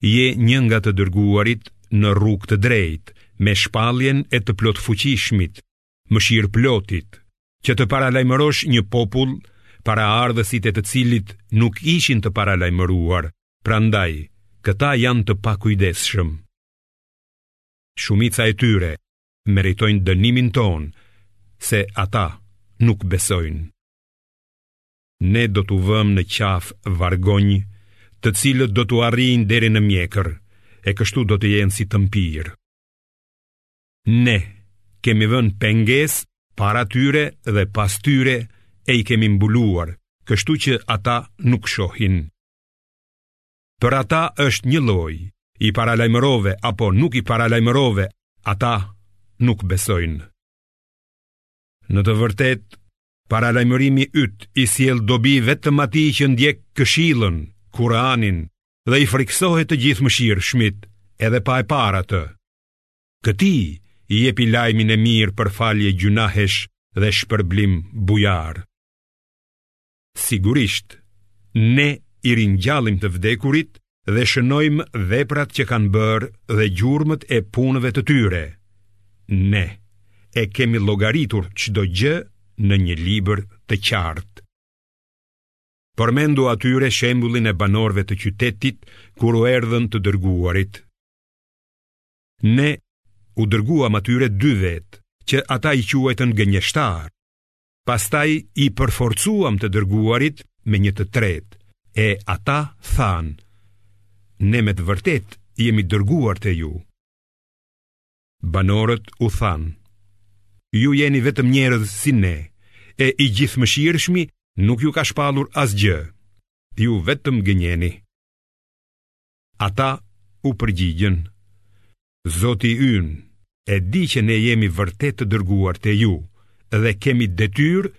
je një nga të dërguarit në rrugë të drejtë, me shpalljen e të plotfuqishmit, mëshirëplotit, që të paralajmërosh një popull, paraardhësit e të cilit nuk ishin të paralajmëruar, prandaj, këta janë të pakujdesshëm. Shumica e tyre meritojnë dënimin tonë, se ata nuk besojnë. ne do t'u vëmë në qafë vargonj, të cilët do t'u arrijnë deri në mjekër, e kështu do të jenë si të mpirë. Ne kemi vënë pengesë para tyre dhe pas tyre e i kemi mbuluar, kështu që ata nuk shohin. Për ata është njëlloj, i paralajmërove apo nuk i paralajmërove, ata nuk besojnë. Në të vërtetë, Paralajmërimi yt i sjell dobi vetëm atij që ndjek këshillën, Kur'anin, dhe i frikësohet të gjithëmëshirshmit edhe pa e parë atë. Këtij i jepi lajmin e mirë për falje gjynahesh dhe shpërblim bujar. Sigurisht, ne i ringjallim të vdekurit dhe shënojmë veprat që kanë bërë dhe gjurmët e punëve të tyre. Ne e kemi llogaritur çdo gjë në një libër të qartë. Përmendu atyre shembullin e banorëve të qytetit kur u erdhën të dërguarit. Ne u dërguam atyre dy vetë që ata i quajtën gënjeshtarë, Pastaj i përforcuam të dërguarit me një të tretë, e ata thanë, ne me të vërtetë jemi dërguar te ju. Banorët u thanë, ju jeni vetëm njerëz si ne, e i gjithëmëshirshmi nuk ju ka shpallur asgjë, ju vetëm gënjeni. Ata u përgjigjën, Zoti ynë e di që ne jemi vërtet të dërguar te ju dhe kemi detyrë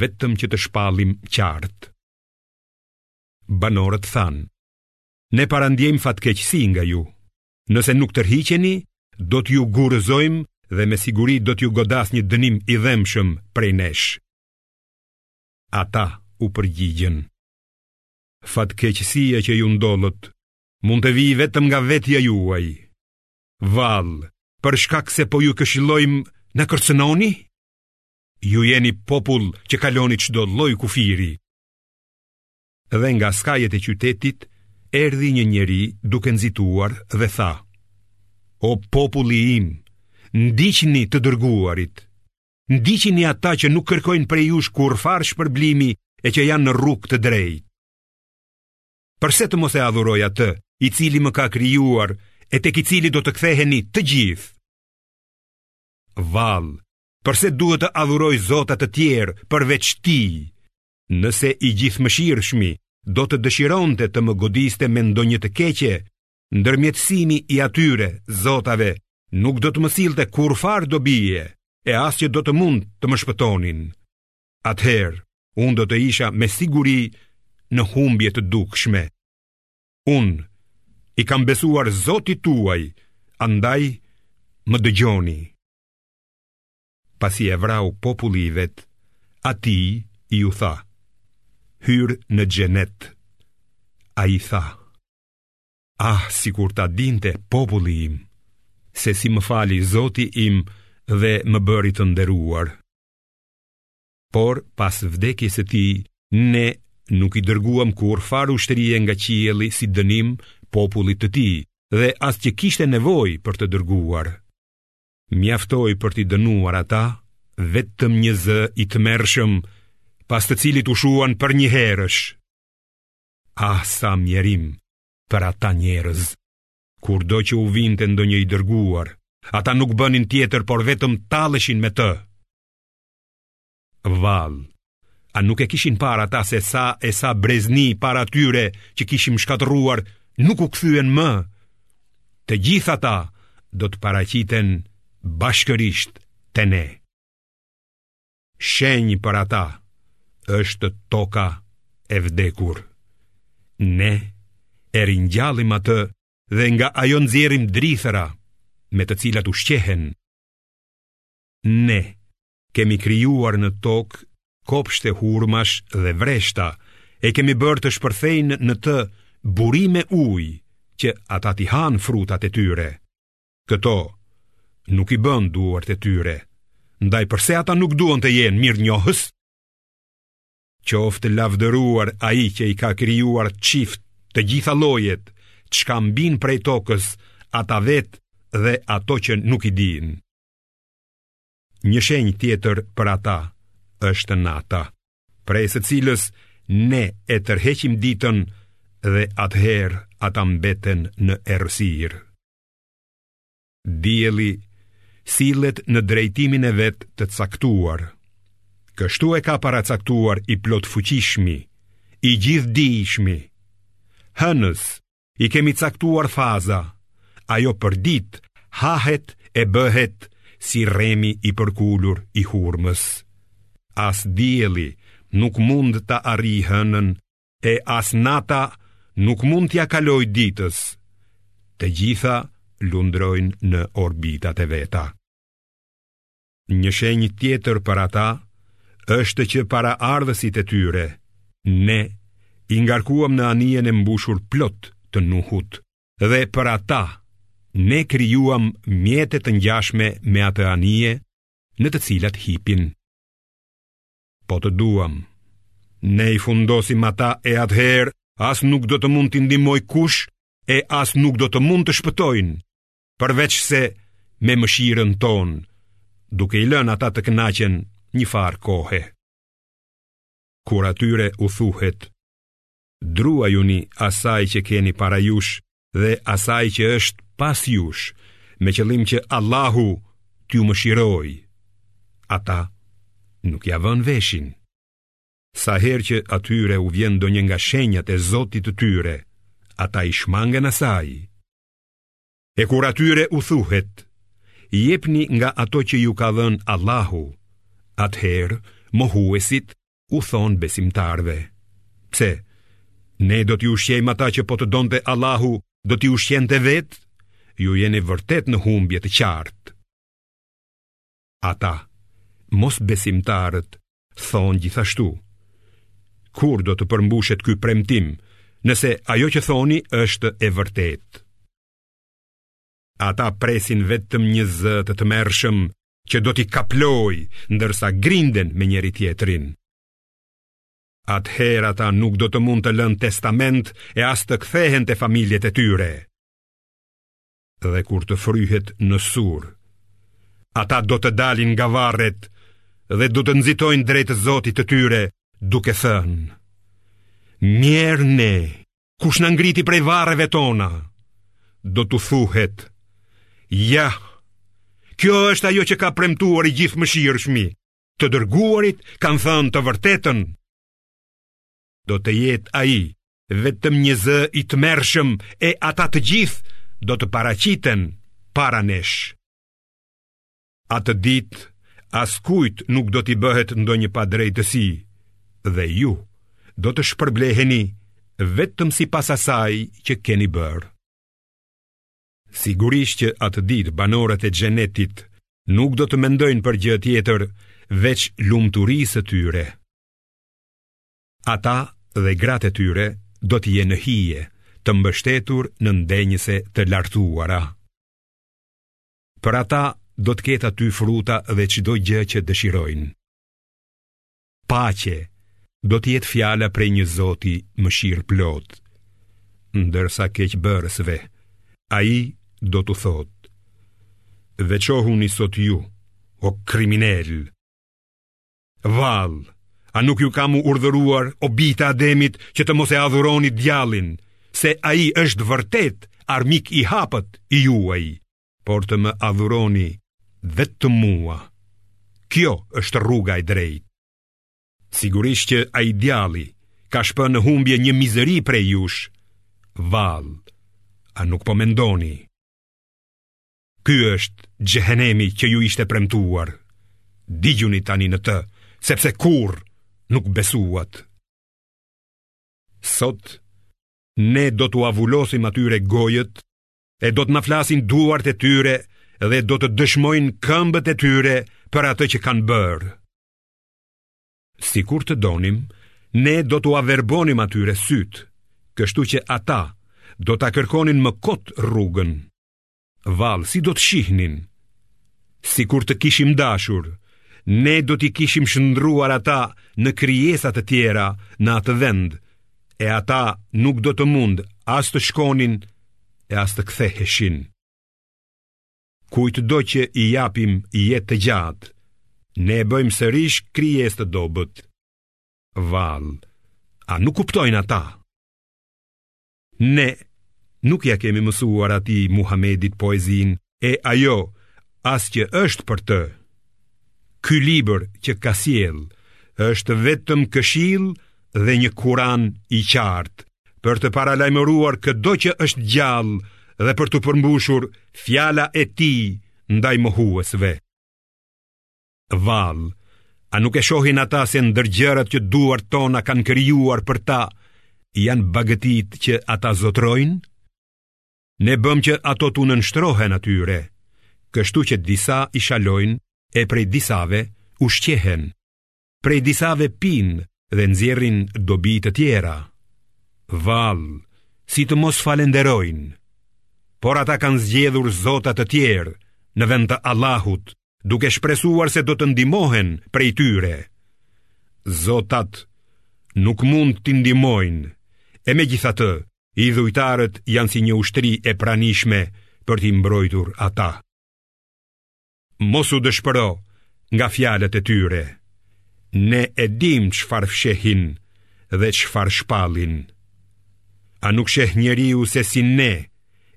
vetëm që të shpallim qartë. Banorët thanë, ne parandiejmë fatkeqësi nga ju, nëse nuk tërhiqeni, do t'ju gurëzojmë dhe me siguri do t'ju godasë një dënim i dhembshëm prej nesh. Ata u përgjigjën, Fatkeqësia që ju ndollët mund të vijë vetëm nga vetja juaj. Vallë, për shkak se po ju këshillojmë na kërcënoni? Ju jeni popull që kaloni çdo lloj kufiri. Dhe nga skajet e qytetit erdhi një njeri duke nxituar dhe tha: O populli im, ndiqni të dërguarit. Ndiqini ata që nuk kërkojnë prej jush kurrfarë shpërblimi e që janë në rrugë të drejtë. Përse të mos e adhuroj atë, i cili më ka krijuar e tek i cili do të ktheheni të gjithë? Vallë, përse duhet të adhuroj zota të tjerë përveç tij? Nëse i Gjithëmëshirshmi do të dëshironte të më godiste me ndonjë të keqe, Ndërmjetësimi i atyre zotave nuk do të më sillte kurrfarë dobie, e as që do të mund të më shpëtonin. Atëherë, unë do të isha me siguri në humbje të dukshme. Unë i kam besuar zotit tuaj, andaj më dëgjoni. Pasi e vrau populli i vet, atij iu tha, hyr në xhenet. Ai tha, Ah, sikur ta dinte populli im, se si më fali zoti im dhe më bëri të nderuar. Por, pas vdekjes së tij, ne nuk i dërguam kurrfarë ushtrie nga qielli si dënim popullit të tij, dhe as që kishte nevojë për të dërguar. Mjaftoi për t'i dënuar ata, vetëm një zë i tmerrshëm, pas të cilit u shuan përnjëherësh. Ah sa mjerim për ata njerëz. Kurdo që u vinte ndonjë i dërguar, ata nuk bënin tjetër por vetëm talleshin me të. Vallë, a nuk e kishin parë ata se sa e sa brezni para tyre që kishim shkatërruar, nuk u kthyen më. Të gjithë ata do të paraqiten bashkërisht te ne. Shenjë për ata është toka e vdekur. Ne e ringjallim atë dhe nga ajo nxjerrim drithëra me të cilat ushqehen. Ne kemi krijuar në tokë kopshte hurmash dhe vreshta, e kemi bërë të shpërthejnë në të burime uji që ata t'i hanë frutat e tyre. Këto nuk i bënë duart e tyre, ndaj përse ata nuk duan të jenë mirënjohës? Qoftë lavdëruar ai që i ka krijuar çift të gjitha llojet, çka mbin prej tokës ata vetë dhe ato që nuk i dinë. Një shenjë tjetër për ata është nata, prej së cilës ne e tërheqim ditën dhe atëherë ata mbeten në errësirë. Dielli sillet në drejtimin e vet të caktuar. Kështu e ka paracaktuar i plotfuqishmi, i gjithëdijshmi. Hënës i kemi caktuar faza, ajo përditë hahet e bëhet si rremi i përkulur i hurmës. As dielli nuk mund ta arrijë hënën e as nata nuk mund t'ia kalojë ditës. Të gjitha lundrojnë në orbitat e veta. Një shenjë tjetër për ata është që paraardhësit e tyre, ne i ngarkuam në anijen e mbushur plot të Nuhut dhe për ata ne krijuam mjete të ngjashme me atë anije në të cilat hipin. Po të duam, ne i fundosim ata e atëherë as nuk do të mund t'i ndihmojë kush e as nuk do të mund të shpëtojnë, përveçse me mëshirën tonë, duke i lënë ata të kënaqen njëfarë kohe. Kur atyre u thuhet, druajuni asaj që keni para jush dhe asaj që është pas jush, me qëllim që Allahu t'ju mëshirojë. Ata nuk ia vënë veshin. Sa herë që atyre u vjen ndonjë nga shenjat e Zotit të tyre, ata i shmangen asaj. E kur atyre u thuhet, jepni nga ato që ju ka dhënë Allahu, atëherë mohuesit u thonë besimtarëve. Pse? Ne do t'i ushqejmë ata që po të donte Allahu, do t'i ushqente vetë? Ju jeni vërtet në humbje të qartë. Ata, mosbesimtarët, thonë gjithashtu, kur do të përmbushet ky premtim, nëse ajo që thoni është e vërtetë. Ata presin vetëm një zë të tmerrshëm që do t'i kaplojë, ndërsa grinden me njëri-tjetrin. Atëherë ata nuk do të mund të lënë testament e as të kthehen te familjet e tyre. dhe kur të fryhet në sur. Ata do të dalin nga varret dhe do të nxitojnë drejt Zotit të tyre, duke thënë: Mjerë ne, kush na ngriti prej varreve tona? Do t'u thuhet: Ja, kjo është ajo që ka premtuar i gjithëmëshirshmi. Të dërguarit kanë thënë të vërtetën. do të jetë ai, vetëm një zë i tmerrshëm e ata të gjithë do të paraqiten para nesh. Atë ditë askujt nuk do t'i bëhet ndonjë padrejtësi dhe ju do të shpërbleheni vetëm sipas asaj që keni bërë. Sigurisht që atë ditë banorët e xhenetit nuk do të mendojnë për gjë tjetër veç lumturisë së tyre. Ata dhe gratë e tyre do të jenë në hije, të mbështetur në ndenjëse të lartuara. Për ata do të ketë aty fruta dhe çdo gjë që dëshirojnë. Paqe do të jetë fjala prej një Zoti mëshirëplotë. Ndërsa keqbërësve, ai do t'u thotë: Veçohuni sot ju, o kriminelë! Vallë, a nuk ju kam urdhëruar o bijtë e Ademit që të mos e adhuroni djallin, se ai është vërtet armik i hapët i juaj, por të më adhuroni vetëm mua. Kjo është rruga e drejtë. Sigurisht që ai djalli ka shpënë në humbje një mizëri prej jush. Vallë, a nuk po mendoni? Ky është xhehenemi që ju ishte premtuar. Digjuni tani në të, sepse kurrë nuk besuat. Sot ne do t'ua vulosim atyre gojët e do të na flasin duart e tyre dhe do të dëshmojnë këmbët e tyre për atë që kanë bërë. Sikur të donim, ne do t'ua verbonim atyre sytë, kështu që ata do ta kërkonin më kot rrugën. Vallë, si do të shihnin? Sikur të kishim dashur, ne do t'i kishim shndërruar ata në krijesa të tjera në atë vend, e ata nuk do të mund as të shkonin e as të ktheheshin. Kujtdo që i japim jetë të gjatë, ne e bëjmë sërish krijesë të dobët. Vallë, a nuk kuptojnë ata? Ne nuk ia kemi mësuar atij Muhamedit poezinë e ajo as që është për të. Ky libër që ka sjellë është vetëm këshillë dhe një Kuran i qartë për të paralajmëruar këdo që është gjallë dhe për t'u përmbushur fjala e tij ndaj mohuesve. Vallë, a nuk e shohin ata se ndër gjërat që duart tona kanë krijuar për ta, janë bagëtitë që ata zotërojnë? Ne bëmë që ato t'u nënshtrohen atyre, kështu që disa i shalojnë e prej disave ushqehen, prej disave pinë dhe nxjerrin dobi të tjera. Vallë, si të mos falënderojnë, por ata kanë zgjedhur zota të tjerë në vend të Allahut, duke shpresuar se do të ndihmohen prej tyre. Zotat nuk mund t'i ndihmojnë, e megjithatë, idhujtarët janë si një ushtri e pranishme për t'i mbrojtur ata. Mos u dëshpëro nga fjalët e tyre, ne e dimë çfarë fshehin dhe çfarë shpallin. A nuk sheh njeriu se si ne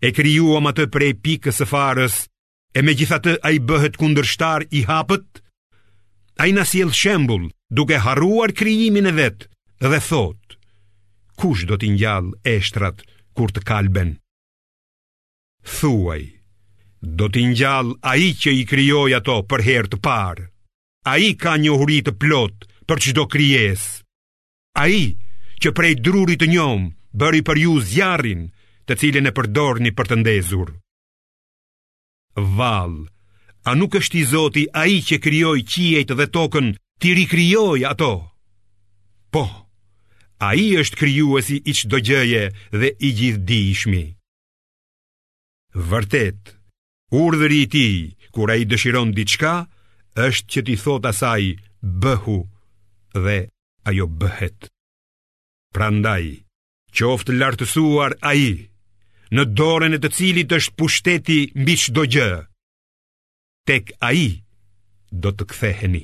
e krijuam atë prej pikës së farës e megjithatë ai bëhet kundërshtar i hapët, ai na sjell shembul duke harruar krijimin e vet dhe thotë, kush do t'i ngjallë eshtrat kur të kalben? Thuaj, do t'i ngjallë ai që i krijoi ato për herë të parë, ai ka njohuri të plotë për çdo krijesë, ai që prej drurit të njomë bëri për ju zjarrin të cilin e përdorni për të ndezur. Vallë, a nuk është i zoti ai që krijoi qiejt dhe tokën, t'i rikrijojë ato? Po. Ai është krijuesi i çdo gjëje dhe i gjithëdijshmi. Vërtet, urdhri i tij kur ai dëshiron diçka është që t'i thotë asaj bëhu dhe ajo bëhet. Prandaj, Qoftë lartësuar ai, në dorën e të cilit është pushteti mbi çdo gjë. Tek ai do të ktheheni.